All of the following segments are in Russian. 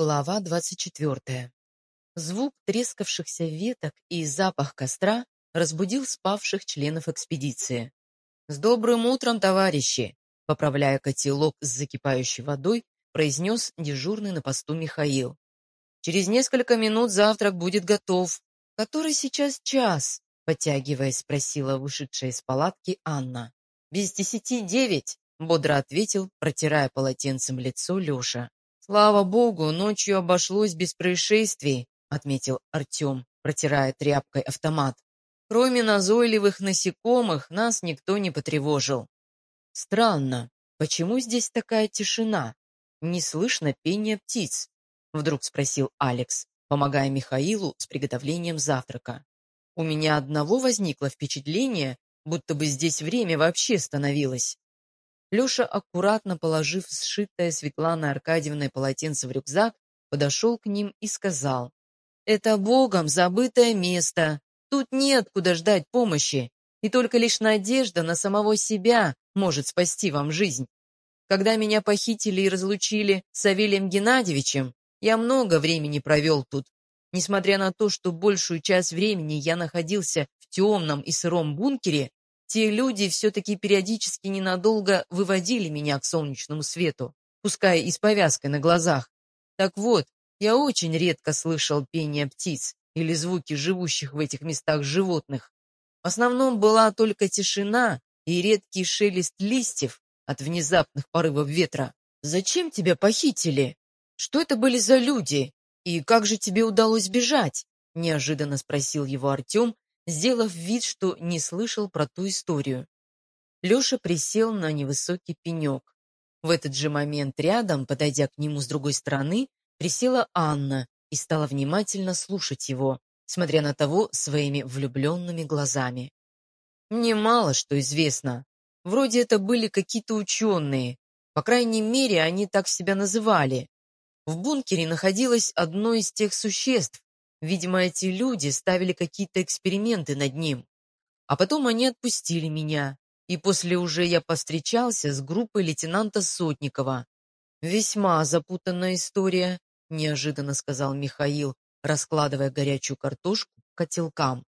Глава 24. Звук трескавшихся веток и запах костра разбудил спавших членов экспедиции. «С добрым утром, товарищи!» Поправляя котелок с закипающей водой, произнес дежурный на посту Михаил. «Через несколько минут завтрак будет готов. Который сейчас час?» Подтягиваясь, спросила вышедшая из палатки Анна. «Без десяти девять», — бодро ответил, протирая полотенцем лицо Леша. «Слава богу, ночью обошлось без происшествий», — отметил Артем, протирая тряпкой автомат. «Кроме назойливых насекомых, нас никто не потревожил». «Странно, почему здесь такая тишина? Не слышно пения птиц?» — вдруг спросил Алекс, помогая Михаилу с приготовлением завтрака. «У меня одного возникло впечатление, будто бы здесь время вообще становилось». Леша, аккуратно положив сшитое Светланой Аркадьевной полотенце в рюкзак, подошел к ним и сказал, «Это Богом забытое место. Тут нет куда ждать помощи, и только лишь надежда на самого себя может спасти вам жизнь. Когда меня похитили и разлучили с Савелием Геннадьевичем, я много времени провел тут. Несмотря на то, что большую часть времени я находился в темном и сыром бункере, те люди все-таки периодически ненадолго выводили меня к солнечному свету, пускай и с повязкой на глазах. Так вот, я очень редко слышал пение птиц или звуки живущих в этих местах животных. В основном была только тишина и редкий шелест листьев от внезапных порывов ветра. «Зачем тебя похитили? Что это были за люди? И как же тебе удалось бежать?» Неожиданно спросил его Артем, сделав вид, что не слышал про ту историю. Леша присел на невысокий пенек. В этот же момент рядом, подойдя к нему с другой стороны, присела Анна и стала внимательно слушать его, смотря на того своими влюбленными глазами. Мне мало что известно. Вроде это были какие-то ученые. По крайней мере, они так себя называли. В бункере находилось одно из тех существ, Видимо, эти люди ставили какие-то эксперименты над ним. А потом они отпустили меня, и после уже я повстречался с группой лейтенанта Сотникова. «Весьма запутанная история», — неожиданно сказал Михаил, раскладывая горячую картошку к котелкам.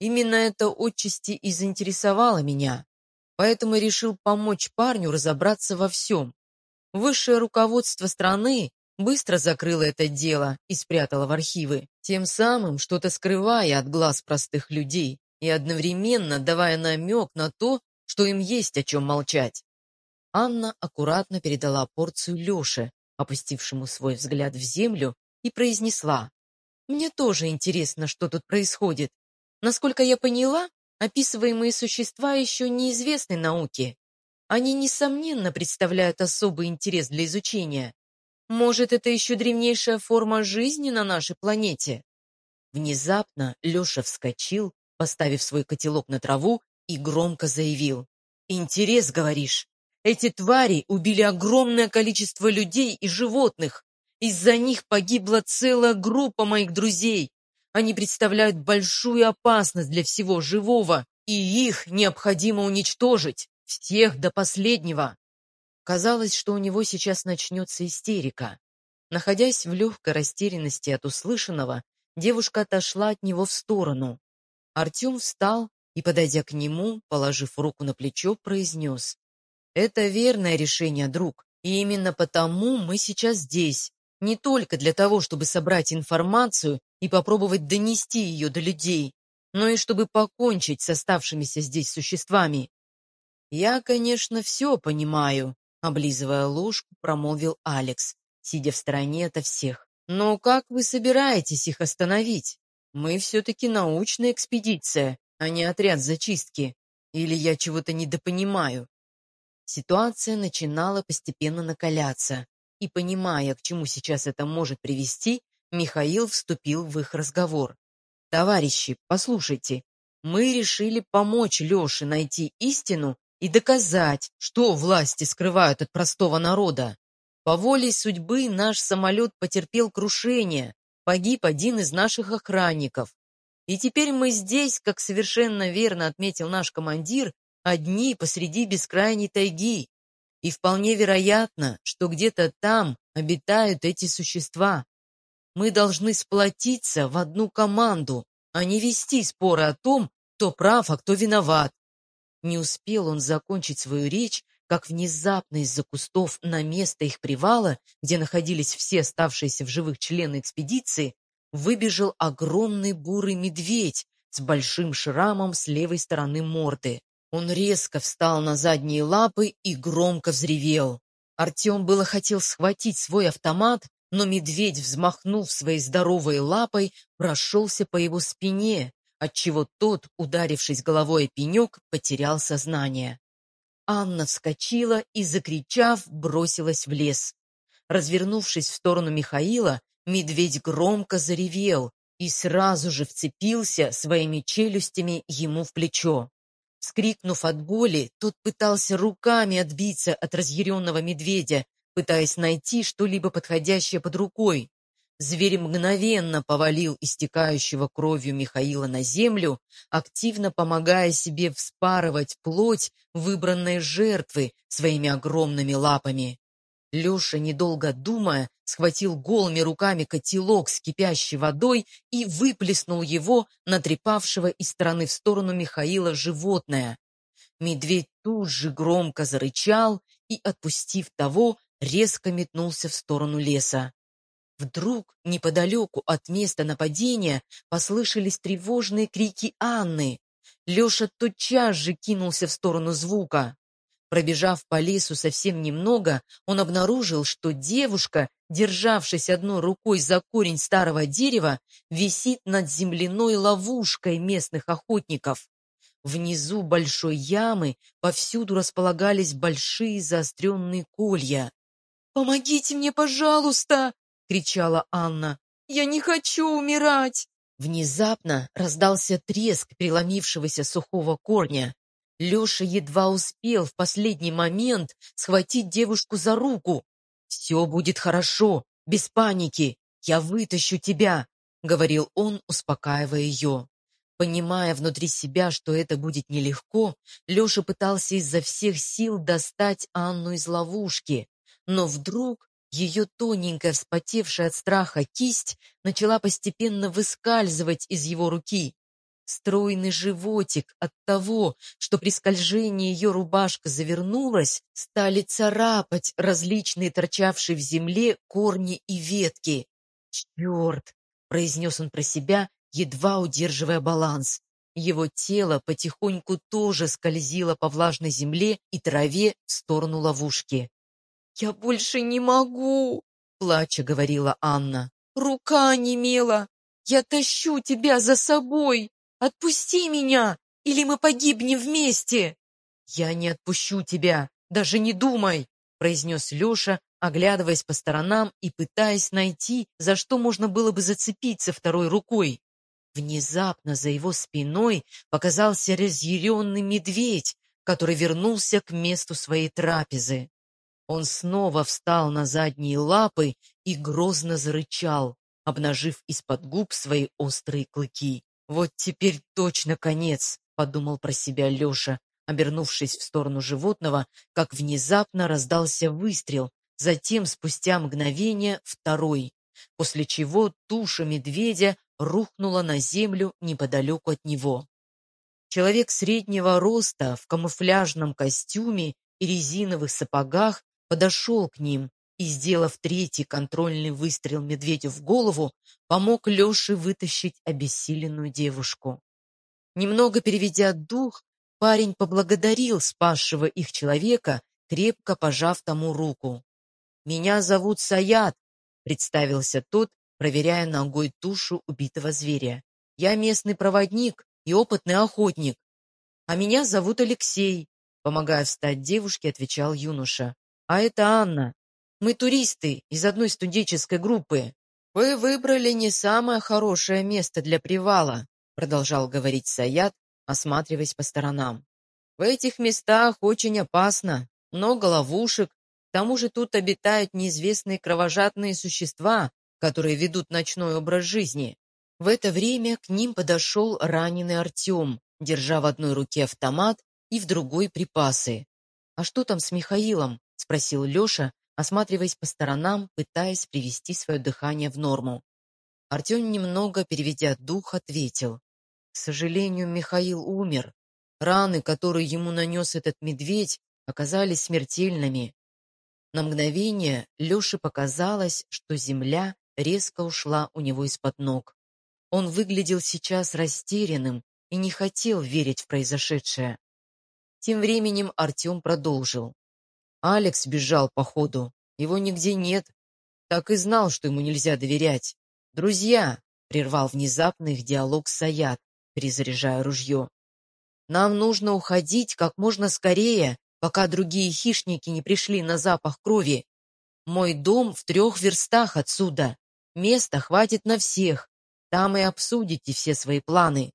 «Именно это отчасти и заинтересовало меня, поэтому решил помочь парню разобраться во всем. Высшее руководство страны быстро закрыла это дело и спрятала в архивы, тем самым что-то скрывая от глаз простых людей и одновременно давая намек на то, что им есть о чем молчать. Анна аккуратно передала порцию Леше, опустившему свой взгляд в землю, и произнесла. «Мне тоже интересно, что тут происходит. Насколько я поняла, описываемые существа еще неизвестны науке. Они, несомненно, представляют особый интерес для изучения. Может, это еще древнейшая форма жизни на нашей планете? Внезапно Леша вскочил, поставив свой котелок на траву и громко заявил. «Интерес, говоришь? Эти твари убили огромное количество людей и животных. Из-за них погибла целая группа моих друзей. Они представляют большую опасность для всего живого, и их необходимо уничтожить, всех до последнего. Казалось, что у него сейчас начнется истерика. Находясь в легкой растерянности от услышанного, девушка отошла от него в сторону. Артем встал и, подойдя к нему, положив руку на плечо, произнес. «Это верное решение, друг, и именно потому мы сейчас здесь. Не только для того, чтобы собрать информацию и попробовать донести ее до людей, но и чтобы покончить с оставшимися здесь существами. Я, конечно, все понимаю, Облизывая ложку, промолвил Алекс, сидя в стороне ото всех. «Но как вы собираетесь их остановить? Мы все-таки научная экспедиция, а не отряд зачистки. Или я чего-то недопонимаю?» Ситуация начинала постепенно накаляться, и, понимая, к чему сейчас это может привести, Михаил вступил в их разговор. «Товарищи, послушайте, мы решили помочь Леше найти истину и доказать, что власти скрывают от простого народа. По воле судьбы наш самолет потерпел крушение, погиб один из наших охранников. И теперь мы здесь, как совершенно верно отметил наш командир, одни посреди бескрайней тайги. И вполне вероятно, что где-то там обитают эти существа. Мы должны сплотиться в одну команду, а не вести споры о том, кто прав, а кто виноват. Не успел он закончить свою речь, как внезапно из-за кустов на место их привала, где находились все оставшиеся в живых члены экспедиции, выбежал огромный бурый медведь с большим шрамом с левой стороны морды. Он резко встал на задние лапы и громко взревел. Артем было хотел схватить свой автомат, но медведь, взмахнув своей здоровой лапой, прошелся по его спине, отчего тот, ударившись головой о пенек, потерял сознание. Анна вскочила и, закричав, бросилась в лес. Развернувшись в сторону Михаила, медведь громко заревел и сразу же вцепился своими челюстями ему в плечо. Скрикнув от боли, тот пытался руками отбиться от разъяренного медведя, пытаясь найти что-либо подходящее под рукой. Зверь мгновенно повалил истекающего кровью Михаила на землю, активно помогая себе вспарывать плоть выбранной жертвы своими огромными лапами. Леша, недолго думая, схватил голыми руками котелок с кипящей водой и выплеснул его на трепавшего из стороны в сторону Михаила животное. Медведь тут же громко зарычал и, отпустив того, резко метнулся в сторону леса. Вдруг неподалеку от места нападения послышались тревожные крики Анны. Леша тотчас же кинулся в сторону звука. Пробежав по лесу совсем немного, он обнаружил, что девушка, державшись одной рукой за корень старого дерева, висит над земляной ловушкой местных охотников. Внизу большой ямы повсюду располагались большие заостренные колья. «Помогите мне, пожалуйста!» — кричала Анна. «Я не хочу умирать!» Внезапно раздался треск преломившегося сухого корня. Леша едва успел в последний момент схватить девушку за руку. «Все будет хорошо, без паники, я вытащу тебя», — говорил он, успокаивая ее. Понимая внутри себя, что это будет нелегко, Леша пытался изо всех сил достать Анну из ловушки. Но вдруг ее тоненькая, вспотевшая от страха кисть начала постепенно выскальзывать из его руки. Стройный животик от того, что при скольжении ее рубашка завернулась, стали царапать различные торчавшие в земле корни и ветки. «Черт!» — произнес он про себя, едва удерживая баланс. Его тело потихоньку тоже скользило по влажной земле и траве в сторону ловушки. «Я больше не могу!» — плача говорила Анна. «Рука немела! Я тащу тебя за собой! Отпусти меня, или мы погибнем вместе!» «Я не отпущу тебя, даже не думай!» — произнес Леша, оглядываясь по сторонам и пытаясь найти, за что можно было бы зацепиться второй рукой. Внезапно за его спиной показался разъяренный медведь, который вернулся к месту своей трапезы. Он снова встал на задние лапы и грозно зарычал, обнажив из-под губ свои острые клыки. «Вот теперь точно конец», — подумал про себя Леша, обернувшись в сторону животного, как внезапно раздался выстрел, затем, спустя мгновение, второй, после чего туша медведя рухнула на землю неподалеку от него. Человек среднего роста в камуфляжном костюме и резиновых сапогах подошел к ним и, сделав третий контрольный выстрел медведю в голову, помог Леше вытащить обессиленную девушку. Немного переведя дух, парень поблагодарил спасшего их человека, крепко пожав тому руку. «Меня зовут Саят», — представился тот, проверяя ногой тушу убитого зверя. «Я местный проводник и опытный охотник. А меня зовут Алексей», — помогая встать девушке, отвечал юноша. А это Анна. Мы туристы из одной студенческой группы. Вы выбрали не самое хорошее место для привала, продолжал говорить Саят, осматриваясь по сторонам. В этих местах очень опасно, много ловушек, к тому же тут обитают неизвестные кровожадные существа, которые ведут ночной образ жизни. В это время к ним подошел раненый Артем, держа в одной руке автомат и в другой припасы. «А что там с Михаилом?» — спросил Леша, осматриваясь по сторонам, пытаясь привести свое дыхание в норму. Артем, немного переведя дух, ответил. К сожалению, Михаил умер. Раны, которые ему нанес этот медведь, оказались смертельными. На мгновение Леше показалось, что земля резко ушла у него из-под ног. Он выглядел сейчас растерянным и не хотел верить в произошедшее. Тем временем Артем продолжил. Алекс бежал по ходу. Его нигде нет. Так и знал, что ему нельзя доверять. «Друзья!» — прервал внезапно их диалог Саят, перезаряжая ружье. «Нам нужно уходить как можно скорее, пока другие хищники не пришли на запах крови. Мой дом в трех верстах отсюда. Места хватит на всех. Там и обсудите все свои планы.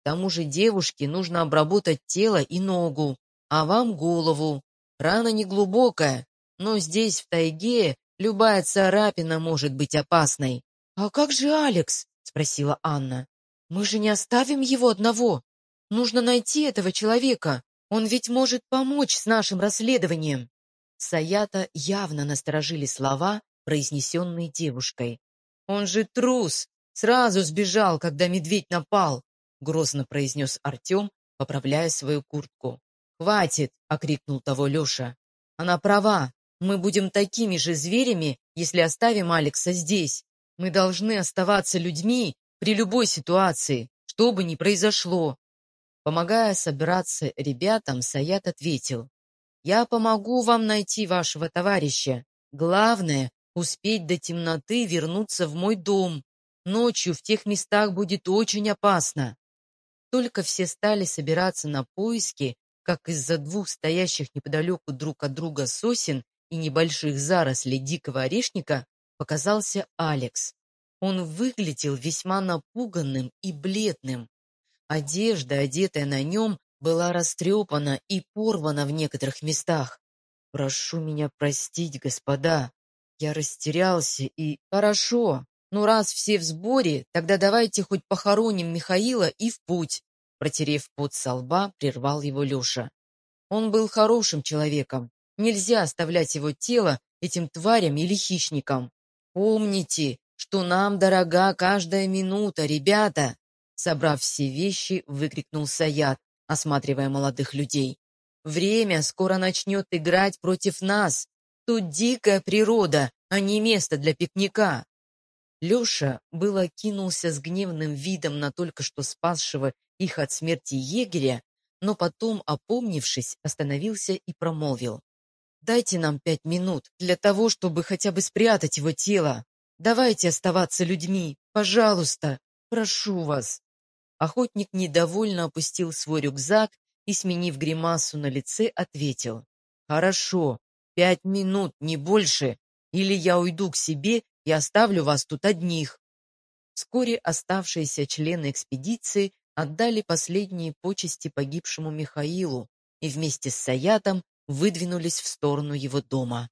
К тому же девушке нужно обработать тело и ногу, а вам голову. Рана не глубокая, но здесь, в тайге, любая царапина может быть опасной. «А как же Алекс?» — спросила Анна. «Мы же не оставим его одного. Нужно найти этого человека. Он ведь может помочь с нашим расследованием». Саята явно насторожили слова, произнесенные девушкой. «Он же трус! Сразу сбежал, когда медведь напал!» — грозно произнес Артем, поправляя свою куртку. «Хватит!» — окрикнул того Леша. «Она права. Мы будем такими же зверями, если оставим Алекса здесь. Мы должны оставаться людьми при любой ситуации, что бы ни произошло». Помогая собираться ребятам, Саят ответил. «Я помогу вам найти вашего товарища. Главное — успеть до темноты вернуться в мой дом. Ночью в тех местах будет очень опасно». Только все стали собираться на поиски, как из-за двух стоящих неподалеку друг от друга сосен и небольших зарослей дикого орешника показался Алекс. Он выглядел весьма напуганным и бледным. Одежда, одетая на нем, была растрепана и порвана в некоторых местах. «Прошу меня простить, господа. Я растерялся и...» «Хорошо. Ну, раз все в сборе, тогда давайте хоть похороним Михаила и в путь. Протерев пот со лба, прервал его Леша. Он был хорошим человеком. Нельзя оставлять его тело этим тварям или хищникам. Помните, что нам дорога каждая минута, ребята!» Собрав все вещи, выкрикнул Саят, осматривая молодых людей. «Время скоро начнет играть против нас. Тут дикая природа, а не место для пикника. Леша было кинулся с гневным видом на только что спасшего их от смерти егеря, но потом, опомнившись, остановился и промолвил. «Дайте нам пять минут для того, чтобы хотя бы спрятать его тело. Давайте оставаться людьми, пожалуйста, прошу вас». Охотник недовольно опустил свой рюкзак и, сменив гримасу на лице, ответил. «Хорошо, пять минут, не больше, или я уйду к себе и оставлю вас тут одних». Вскоре оставшиеся члены экспедиции отдали последние почести погибшему Михаилу и вместе с Саятом выдвинулись в сторону его дома.